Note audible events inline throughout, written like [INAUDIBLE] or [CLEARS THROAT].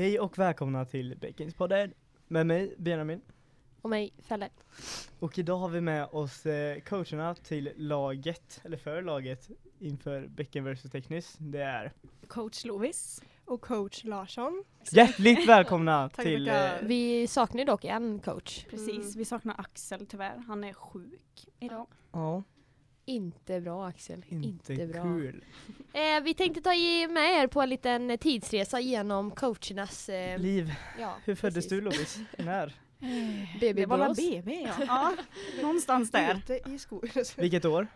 Hej och välkomna till Bäckingspodden med mig Benjamin. Och mig, Felle. Och idag har vi med oss eh, coacherna till laget, eller för laget inför Bäcken vs Teknis. Det är Coach Lovis. Och coach Larsson. hjärtligt välkomna [LAUGHS] till eh, Vi saknar dock en coach. Precis, Mm. vi saknar Axel tyvärr. Han är sjuk idag. Ja, Inte bra Axel. inte, bra. kul. [LAUGHS] Eh, vi tänkte ta med er på en liten tidsresa genom coachernas... Eh, Liv, ja, [LAUGHS] hur föddes precis. du Lovis? När? [LAUGHS] BB det var Borås. BB ja. ja. Någonstans där. Ute i skogen. Vilket år?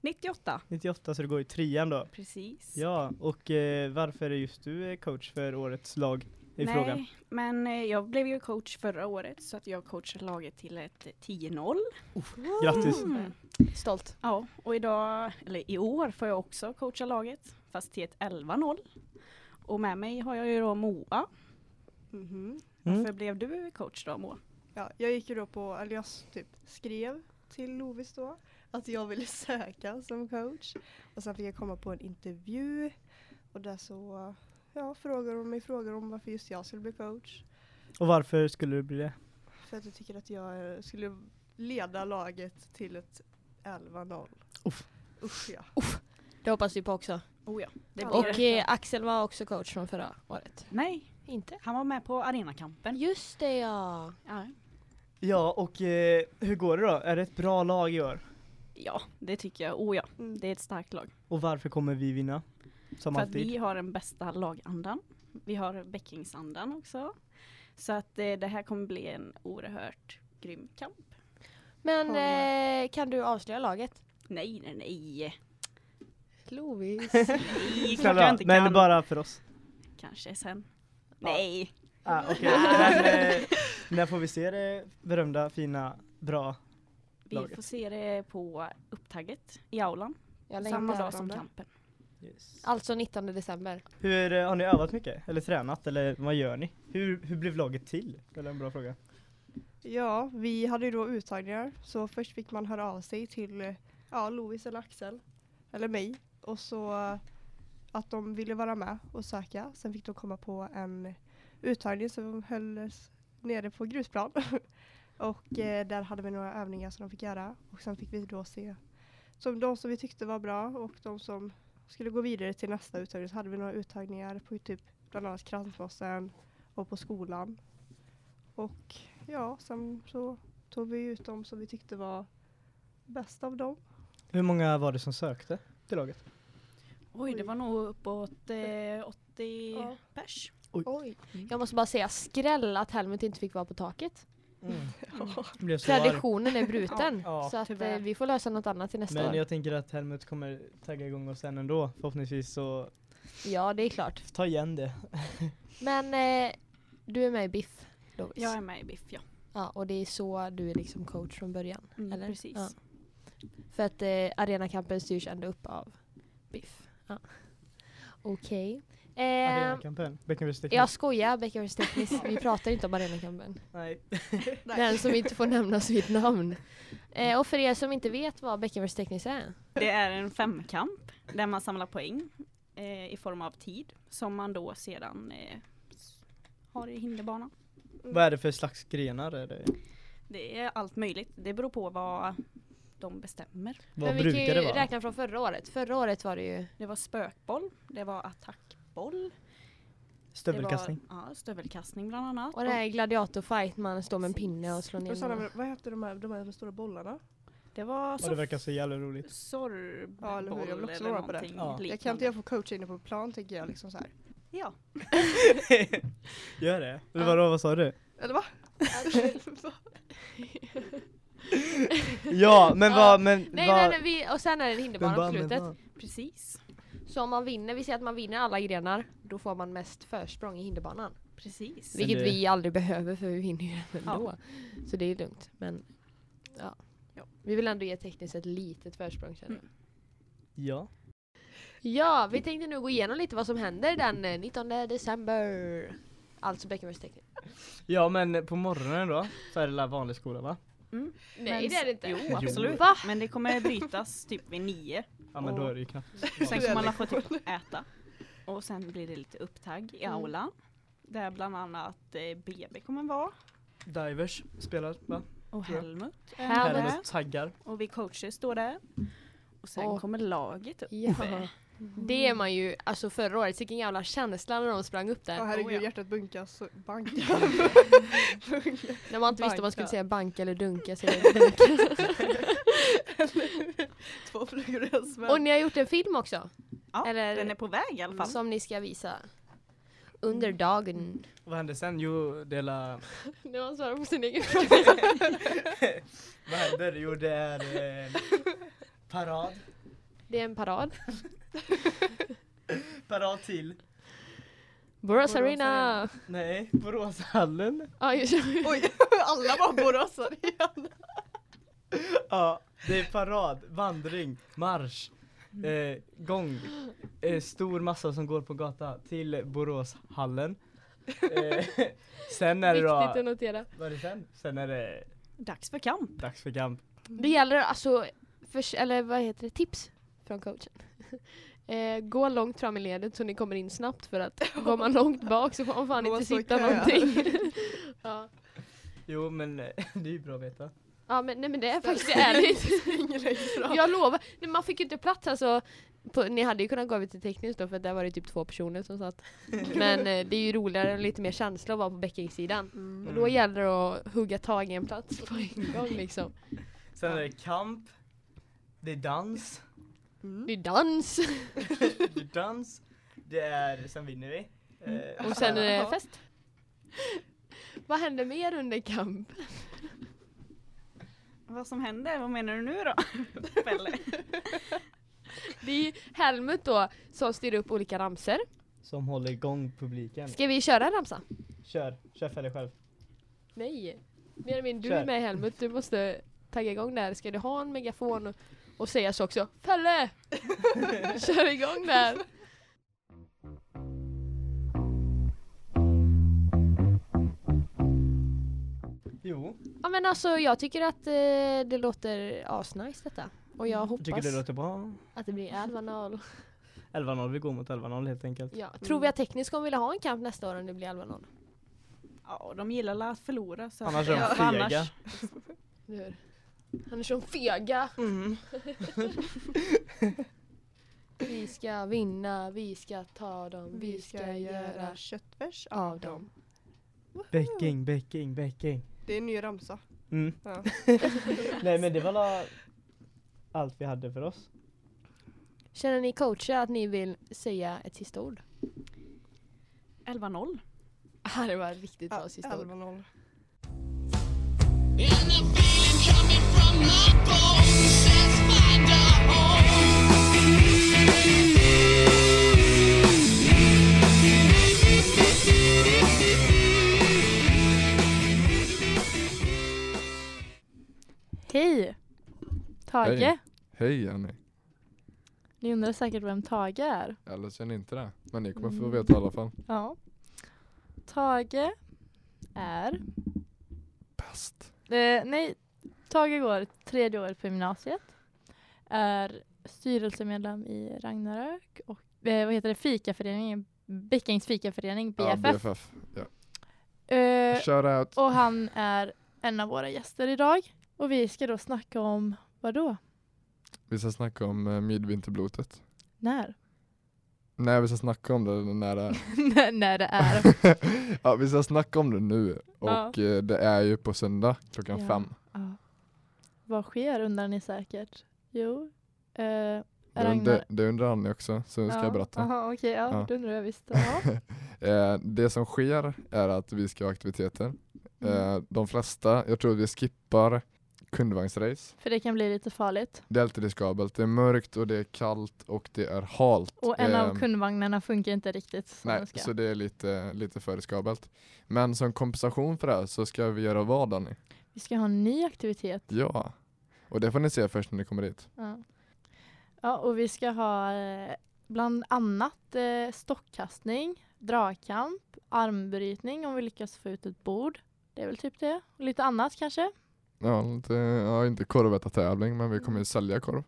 98. 98 så du går i trean då. Precis. Ja, och eh, varför är just du eh, coach för årets lag i Nej, frågan? men eh, jag blev ju coach förra året så att jag coachade laget till ett eh, 10-0. Grattis! Mm. Stolt. Ja, och idag, eller i år får jag också coacha laget fast till ett 11-0. Och med mig har jag ju då Moa. Mhm. Mm. Varför blev du coach då Moa? Ja, jag gick ju då på, eller jag typ skrev till Lovis då att jag ville söka som coach. Och sen fick jag komma på en intervju och där så ja, frågade de mig frågor om varför just jag skulle bli coach. Och varför skulle du bli det? För att jag tycker att jag skulle leda laget till ett 11-0. Uff. Usch ja. Det hoppas vi på också. Oh ja, Och det. eh, Axel var också coach från förra året. Nej, Inte? han var med på arenakampen. Just det ja. Ja. Ja, och eh, hur går det då? Är det ett bra lag i år? Ja, det tycker jag. Oh ja, Mm. det är ett starkt lag. Och varför kommer vi vinna? Som För att alltid. vi har den bästa lagandan. Vi har bäckingsandan också. Så att eh, det här kommer bli en oerhört grym kamp. Men eh, kan du avslöja laget? Nej, nej, nej. Lovis. [LAUGHS] Nej, klart jag inte men kan. bara för oss. Kanske sen. Nej. Ah, okej. [LAUGHS] Men eh, när får vi se det berömda, fina, bra? Vi Laget. får se det på upptagget i aulan. Jag Samma dag som det. Kampen. Alltså 19 december. Hur, eh, har ni övat mycket? Eller tränat? Eller vad gör ni? Hur, hur blev laget till? Eller en bra fråga. Ja, vi hade ju då uttagningar. Så först fick man höra av sig till eh, ja, Lovis eller Axel. Eller mig. Och så eh, att de ville vara med och söka. Sen fick de komma på en uttagning som hölls nere på grusplan. [LAUGHS] och eh, där hade vi några övningar som de fick göra. Och sen fick vi då se som de som vi tyckte var bra och de som skulle gå vidare till nästa uttagning. Så hade vi några uttagningar på typ bland annat Kransmossen och på skolan. Och ja, sen så tog vi ut de som vi tyckte var bäst av dem. Hur många var det som sökte till laget? Oj, det var nog uppåt eh, 80 Ja. pers. Oj. Jag måste bara säga skräll att Helmut inte fick vara på taket. Mm. [LAUGHS] Traditionen är bruten. Ja, så att eh, vi får lösa något annat till nästa Men år. jag tänker att Helmut kommer tagga igång oss sen ändå. Förhoppningsvis så Ja, det är klart. ta igen det. [LAUGHS] Men eh, du är med i BIF, Lovis. Jag är med i BIF, ja. Ja, och det är så du är liksom coach från början. Mm, eller? Precis. Ja. För att eh, arenakampen styrs ändå upp av BIF. Ja. Okej. Eh, Arenakampen. Bäcken vs Teknik. jag skojar, Becker Teknis. Vi pratar inte om arenakampen. [LAUGHS] [LAUGHS] Nej. Den som inte får nämnas vid namn. Eh, och för er som inte vet vad Becker Teknis är. Det är en femkamp där man samlar poäng eh, i form av tid som man då sedan eh, har i hinderbanan. Vad är det för slags grenar? Är det? Det är allt möjligt. Det beror på vad de bestämmer. Vad Men vi kan ju det vara? räkna från förra året. Förra året var det ju Det var spökboll, det var attackboll, Stövelkastning. det var ja, stövelkastning bland annat. och det här gladiatorfight, man står med en pinne och slår ner Och vi- vad heter de här, de här stora bollarna? det var Ja, det verkar så jävla roligt. sorrboll Ja, eller hur? Jag vill också eller på det. Ja. Jag kan inte jag få coacha inne på plan tänker jag liksom så här. Ja. [LAUGHS] Gör det? Eller vadå, vad sa du? Eller va? [LAUGHS] Ja, men Ja. vad, men Nej, vad... nej, nej, vi, och sen är det en hinderbana på slutet. Precis. Så om man vinner, vi säger att man vinner alla grenar, då får man mest försprång i hinderbanan. Precis. Vilket det- vi aldrig behöver för vi vinner ju den Ja. ändå. Så det är lugnt. Men ja. Ja. Vi vill ändå ge tekniskt ett litet försprång känner jag. Ja. Ja, vi tänkte nu gå igenom lite vad som händer den eh, 19 december. Alltså Bäckenbergs teknik. Ja, men på morgonen då så är det vanlig skola va? Mm. Nej Men det är det inte. Jo, absolut. Va? Men det kommer brytas typ vid nio. Ja men då är det ju knappt. Sen kommer alla få typ äta. Och sen blir det lite upptagg i Mm. aulan. Där bland annat eh, BB kommer vara. Divers spelar va? Och. Helmut. är Helmut. där. Helmut taggar. Och vi coacher står där. Och sen Och- kommer laget upp. Ja. Det är man ju, alltså förra året, vilken jävla känsla när de sprang upp där. Ja herregud, Oh, ja. hjärtat bunkar så bankar. [LAUGHS] När man inte visste om man skulle Banka. säga banka eller dunka så [LAUGHS] är det dunka. Två flugor i en smäll. Och ni har gjort en film också, Ja, Eller- den är på väg i alla fall. som ni ska visa. Under dagen. Vad hände sen? Jo, det la... [LAUGHS] Det var svar på sin egen [LAUGHS] Vad händer? Jo, det är eh, parad. Det är en parad. [LAUGHS] Parad till, Borås Borås Arena! Arena. nej, Boråshallen. Just. Oj, alla var boråsare igen. Ja, det är parad, vandring, marsch, eh, gång, eh, stor massa som går på gata till Boråshallen. Eh, [LAUGHS] sen är det Viktigt att då, notera. vad är det sen? Sen är det Dags för kamp. dags för kamp. Det gäller alltså, för, eller vad heter det, tips från coachen. [LAUGHS] Eh, gå långt fram i ledet så ni kommer in snabbt för att [LAUGHS] går man långt bak så får man fan Då inte sitta kö. någonting. ja. Jo men eh, det är ju bra att veta. Ja men nej men det är faktiskt. Springer längst fram. Jag lovar, nej, man fick ju inte plats alltså. På, ni hade ju kunnat gå över till tekniskt då för där var det typ två personer som satt. [LAUGHS] Men eh, det är ju roligare och lite mer känsla att vara på bäckingssidan. Mm. Och då gäller det att hugga tag i en plats på en gång liksom. Sen är det kamp, det är dans, Mm. Det är dans [LAUGHS] det är dans, det är, sen vinner vi. Eh, och sen är det [LAUGHS] fest. Vad händer mer under kamp? Vad som händer? Vad menar du nu då? [LAUGHS] Pelle? Det är ju Helmut då som styr upp olika ramser. Som håller igång publiken. Ska vi köra en ramsa? Kör, kör för dig själv. Nej. Benjamin, du Kör. är med Helmut. Du måste tagga igång där. Ska du ha en megafon och, och säga så också? Pelle! [LAUGHS] Kör igång där! Men alltså jag tycker att eh, det låter asnice detta. Och jag jag hoppas tycker det låter bra. att det blir 11-0. 11-0, [LAUGHS] vi går mot 11-0 helt enkelt. Ja. Tror vi att tekniskt kommer vilja ha en kamp nästa år om det blir 11-0? Ja, de gillar la att förlora. Så Annars är de ja, fega. annars-? Han är som fega. Mm. [LAUGHS] Vi ska vinna, vi ska ta dem, vi ska göra köttfärs av dem. Bäcking, bäcking, bäcking. Det är en ny ramsa. Mm. Ja. [LAUGHS] Nej men det var la allt vi hade för oss. Känner ni coacher att ni vill säga ett sista ord? 11-0. [LAUGHS] Ja, det var ett riktigt bra Ja, sista ord. 11-0. Tage. Hej. Hej Jenny. Ni undrar säkert vem Tage är. Eller känner inte det. Men ni kommer få Mm. veta i alla fall. Ja. Tage är... Bäst. Eh, nej, Tage går tredje året på gymnasiet. Är styrelsemedlem i Ragnarök och eh, vad heter det, fikaföreningen, Bäckängs fikaförening, Ja, BFF. BFF. Ja. Eh, Shout out. och han är en av våra gäster idag. Och vi ska då snacka om, vad då? Vi ska snacka om uh, midvinterblotet. När? Nej, vi ska snacka om det när det är. [LAUGHS] när, när det är. [LAUGHS] ja, vi ska snacka om det nu. Och eh, det är ju på söndag klockan Ja. fem. Ja. Vad sker undrar ni säkert? Jo, eh, Det, Ragnar- undrar, det undrar Annie också, så ska jag berätta. Aha, okej, ja, Ja. det undrar jag visst. [LAUGHS] Ja. Eh, det som sker är att vi ska ha aktiviteter. Mm. Eh, de flesta, jag tror att vi skippar kundvagnsrace. För det kan bli lite farligt. Det är alltid riskabelt. Det är mörkt och det är kallt och det är halt. Och en av Ehm, kundvagnarna funkar inte riktigt som Nej, så det är lite, lite för riskabelt. Men som kompensation för det här så ska vi göra vad Danny? Vi ska ha en ny aktivitet. Ja. Och det får ni se först när ni kommer dit. Ja, ja och vi ska ha eh, bland annat eh, stockkastning, dragkamp, armbrytning om vi lyckas få ut ett bord. Det är väl typ det. Och lite annat kanske. Ja, lite, ja inte korvätartävling men vi kommer ju sälja korv.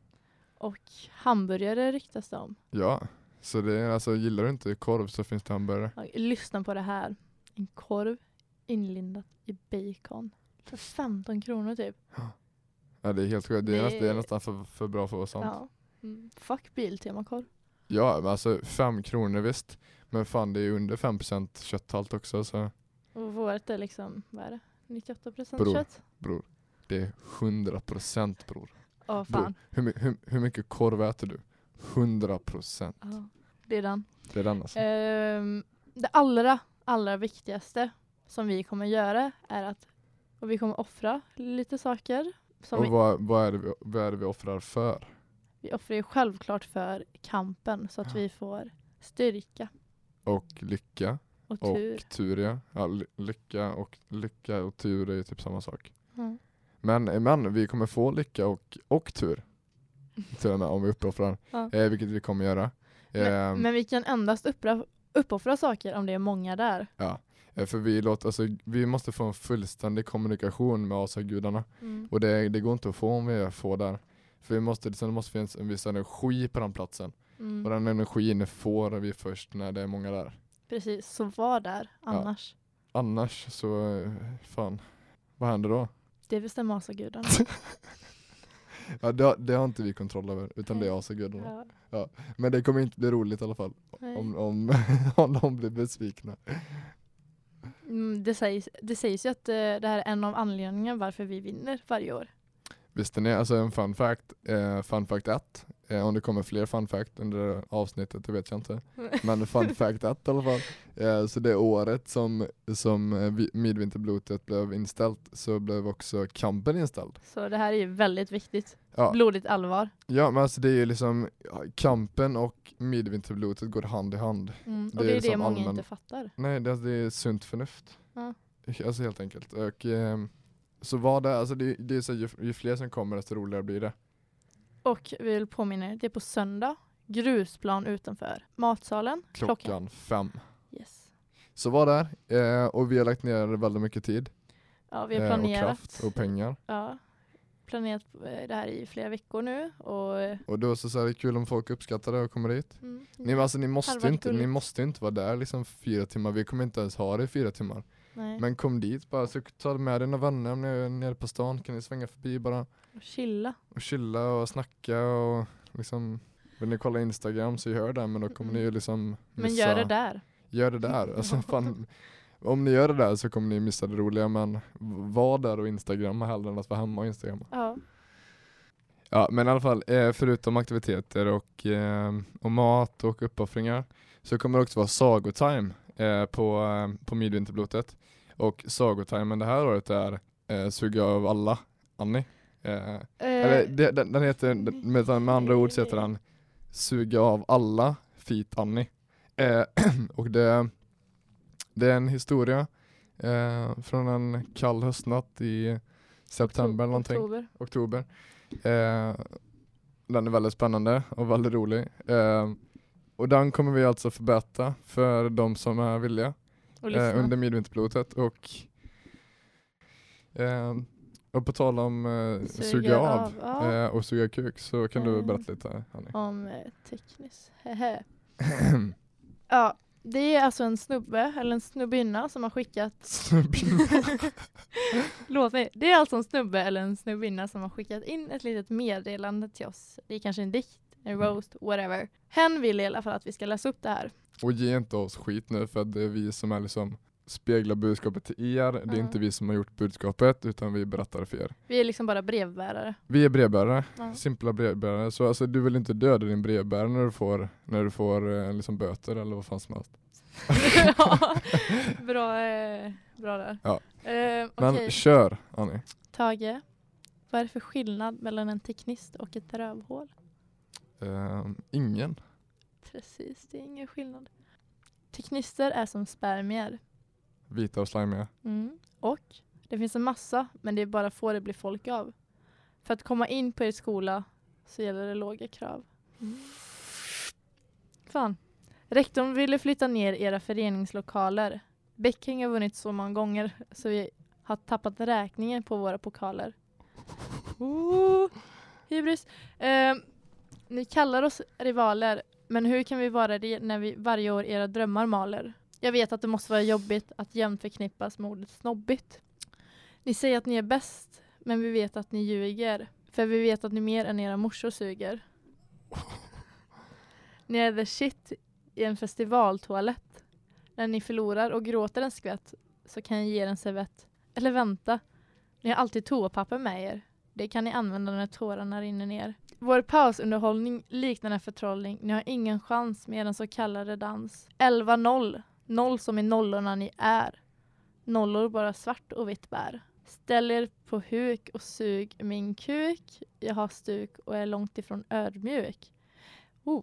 Och hamburgare ryktas det om. Ja. Så det är alltså, gillar du inte korv så finns det hamburgare. Ja, lyssna på det här. en korv inlindat i bacon. För 15 kronor typ. Ja det är helt sjukt, det är, Det- nästan, det är nästan för, för bra för att vara sant. Ja, Ja. Mm. Fuck Biltema-korv. men alltså fem kronor visst. Men fan det är under 5% kötthalt också så Och vårt är liksom, vad är det? 98 procent Bror. kött? bror. Det är 100% bror. Ja, bror. fan. Hur, my- hur, hur mycket korv äter du? 100%. Ja, det är den. Det är den alltså. Ehm, det allra, allra viktigaste som vi kommer göra är att och vi kommer offra lite saker. Och vad, vad, är det vi, vad är det vi offrar för? vi offrar ju självklart för kampen så att vi får styrka Och lycka och och tur. tur ja. ja ly- lycka, och, lycka och tur är ju typ samma sak. Mm. Men, men vi kommer få lycka och, och tur. Till och med om vi uppoffrar. Ja. Eh, vilket vi kommer göra. Men, Ehm, men vi kan endast uppra, uppoffra saker om det är många där. eh, för vi, låter, alltså, vi måste få en fullständig kommunikation med asagudarna. Mm. Och det, det går inte att få om vi är få där. För vi måste, sen måste finnas en viss energi på den platsen. Mm. Och den energin får vi först när det är många där. Precis, så var där annars. Annars så, eh, fan, vad händer då? Det bestämmer asagudarna. [LAUGHS] Ja, det, det har inte vi kontroll över, utan det är asagudarna. ja. Men det kommer inte bli roligt i alla fall. Nej. Om, om, [LAUGHS] om de blir besvikna. Mm, det, sägs, det sägs ju att eh, det här är en av anledningarna varför vi vinner varje år. Visste ni, alltså en fun fact, eh, fun fact 1, eh, om det kommer fler fun fact under avsnittet, det vet jag inte. Men fun [LAUGHS] fact 1 i alla fall. Eh, så det året som, som eh, vi- midvinterblotet blev inställt så blev också kampen inställd. Så det här är ju väldigt viktigt. Ja, Blodigt allvar. ja men alltså det är ju liksom, kampen och midvinterblotet går hand i hand. Mm. Det Och är det är det liksom många allmän- inte fattar. Nej, det, det är sunt förnuft. Ja. Alltså helt enkelt. Och, ehm, så vad det, alltså det, det är så ju, ju fler som kommer desto roligare blir det. Och vi vill påminna er, det är på söndag. Grusplan utanför matsalen. Klockan, fem. Yes. Så var där, eh, och vi har lagt ner väldigt mycket tid Ja, vi har eh, och planerat. kraft och pengar. ja, planerat eh, det här i flera veckor nu. Och, eh, Och då så, så är det kul om folk uppskattar det och kommer dit. mm, Ni, alltså, ni, måste inte, ni måste inte vara där liksom fyra timmar, vi kommer inte ens ha det i fyra timmar. Nej. Men kom dit bara, så ta med dina vänner om ni är nere på stan, kan ni svänga förbi bara Och chilla. och chilla och snacka och liksom Vill ni kolla Instagram så gör det men då kommer ni ju liksom Men gör det där. Gör det där. Alltså, [LAUGHS] fan, om ni gör det där så kommer ni missa det roliga men var där och instagramma hellre än att vara hemma och instagramma. Ja. Ja men i alla fall, eh, förutom aktiviteter och, eh, och mat och uppoffringar så kommer det också vara sagotime eh, på, på midvinterblotet. Och sagotimen det här året är eh, Suga av alla, Annie. Eh, eller Eh, det, den, den heter, med, med andra ord så heter den Suga av alla, Feet Annie. Eh, [CLEARS THROAT] och det, det är en historia eh, från en kall höstnatt i september eller någonting Oktober. oktober. Eh, den är väldigt spännande och väldigt rolig. Eh, och den kommer vi alltså förbättra för de som är villiga eh, under midvinterpilotet. Och, eh, och på tal om eh, Suga suga av, av, eh, och suga kuk så kan du Mm. berätta lite Annie. Om eh, tekniskt. [CLEARS THROAT] Ja, det är alltså en snubbe, eller en snubbinna som har skickat [LAUGHS] Låt mig. Det är alltså en snubbe eller en snubbinna som har skickat in ett litet meddelande till oss. Det är kanske en dikt, en roast, whatever. Hen vill i alla fall att vi ska läsa upp det här. och ge inte oss skit nu för att det är vi som är liksom speglar budskapet till er. Det är inte vi som har gjort budskapet utan vi berättar för er. Vi är liksom bara brevbärare. Vi är brevbärare. Ja. Simpla brevbärare. Så alltså, du vill inte döda din brevbärare när du får, när du får eh, liksom böter eller vad fan som helst. [LAUGHS] ja, [LAUGHS] bra, eh, bra där. Ja. Eh, Men kör Annie. Tage, vad är det för skillnad mellan en teknist och ett rövhål? Ehm, ingen. Precis, det är ingen skillnad. Teknister är som spermier. Vita och slimiga. Mm. Och det finns en massa, men det är bara få det blir folk av. För att komma in på er skola så gäller det låga krav. Fan. Rektorn ville flytta ner era föreningslokaler. Bäcking har vunnit så många gånger så vi har tappat räkningen på våra pokaler. [LAUGHS] Oh, hybris. Eh, ni kallar oss rivaler, men hur kan vi vara det när vi varje år era drömmar maler? Jag vet att det måste vara jobbigt att jämt förknippas med ordet snobbigt. Ni säger att ni är bäst, men vi vet att ni ljuger. För vi vet att ni mer än era morsor suger. Ni är the shit i en festivaltoalett. När ni förlorar och gråter en skvätt så kan jag ge er en servett. Eller vänta, ni har alltid toapapper med er. Det kan ni använda när tårarna rinner ner. Vår pausunderhållning liknar en förtrollning. Ni har ingen chans med den så kallade dans. 11-0. Noll som i nollorna ni är. Nollor bara svart och vitt bär. Ställ er på huk och sug min kuk. Jag har stuk och är långt ifrån ödmjuk. Oh.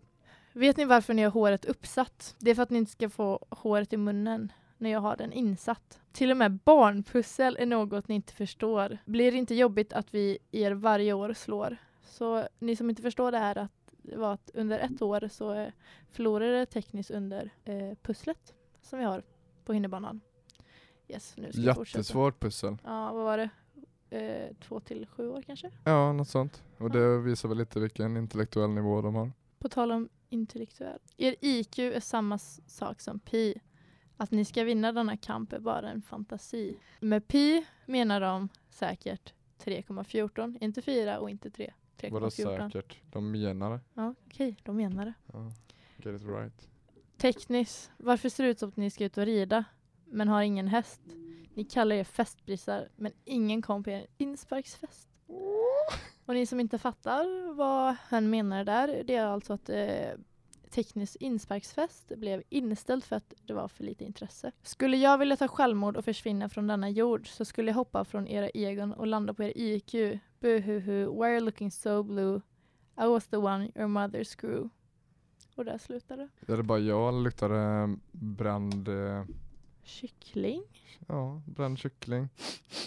Vet ni varför ni har håret uppsatt? Det är för att ni inte ska få håret i munnen när jag har den insatt. Till och med barnpussel är något ni inte förstår. Blir det inte jobbigt att vi er varje år slår? Så ni som inte förstår det här att det var att under ett år så eh, förlorade det tekniskt under eh, pusslet som vi har på hinderbanan. Yes, nu ska. Jättesvårt pussel. Ja, vad var det? Eh, två till sju år kanske? Ja, något sånt. Och det visar väl lite vilken intellektuell nivå de har. På tal om intellektuell. Er IQ är samma sak som pi. Att ni ska vinna denna kamp är bara en fantasi. Med pi menar de säkert 3,14. Inte 4 och inte 3. Vadå 3,14. säkert? De menar det. Ja, okej, de menar det. Ja. Get it right. Tekniskt. Varför ser det ut som att ni ska ut och rida men har ingen häst? Ni kallar er festbrisar men ingen kom på er insparksfest. Och ni som inte fattar vad han menar där, det är alltså att eh, teknisk insparksfest blev inställd för att det var för lite intresse. Skulle jag vilja ta självmord och försvinna från denna jord så skulle jag hoppa från era egon och landa på er IQ. Buhuhu, why are you looking so blue? I was the one your mother screw. Och där slutade det. Är det bara jag eller luktar det bränd, eh, Kyckling? ja, bränd kyckling?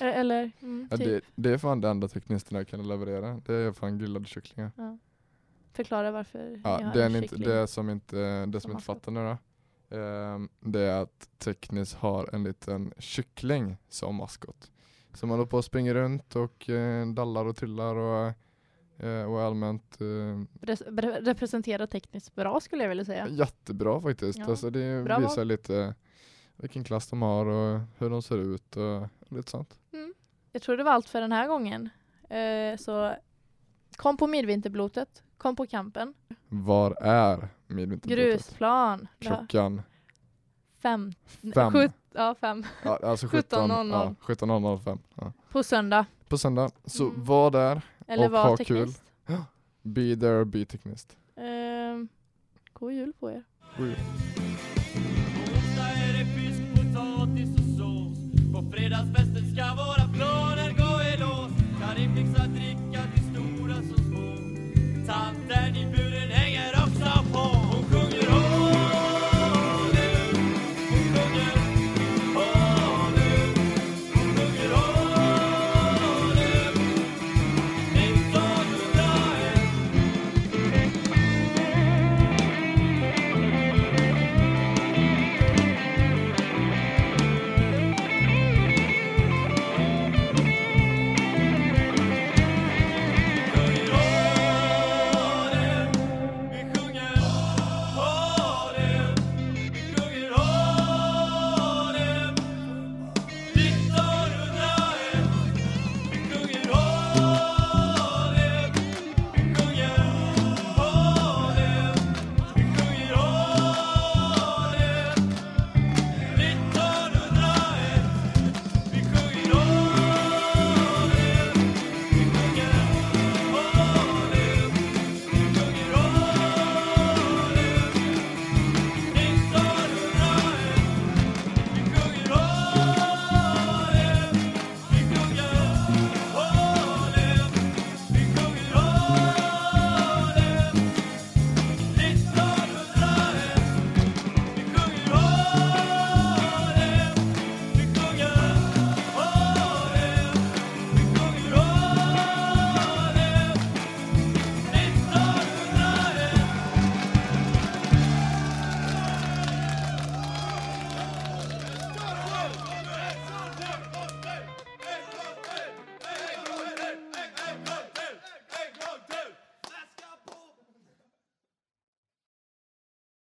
Eh, Eller? Mm, Ja, typ. det, det är fan det enda teknisterna jag kan leverera. Det är fan grillade kycklingar. Ja. Förklara varför ni Ja, har det, är en inte, det som inte, det som som inte fattar nu då. ehm, det är att Teknis har en liten kyckling som maskot. Som håller på och springer runt och eh, dallar och trillar och, eh, och allmänt eh, Res- re- representerar tekniskt bra skulle jag vilja säga. jättebra faktiskt. Ja, Alltså det bra visar val. lite vilken klass de har och hur de ser ut och lite sånt. Jag tror det var allt för den här gången. Eh, så kom på midvinterblotet, kom på kampen. Var är midvinterblotet? Grusplan. Klockan Fem. fem ja, fem. Ja, alltså 17, 17.00. Ja, 17.05. Ja. På söndag. På söndag. Så Mm. var där. Eller Och ha var kul. [GASPS] Be there, be teknist. Ehm, god jul på er. God jul. På onsdag är det fisk, potatis och sås. På fredagsfest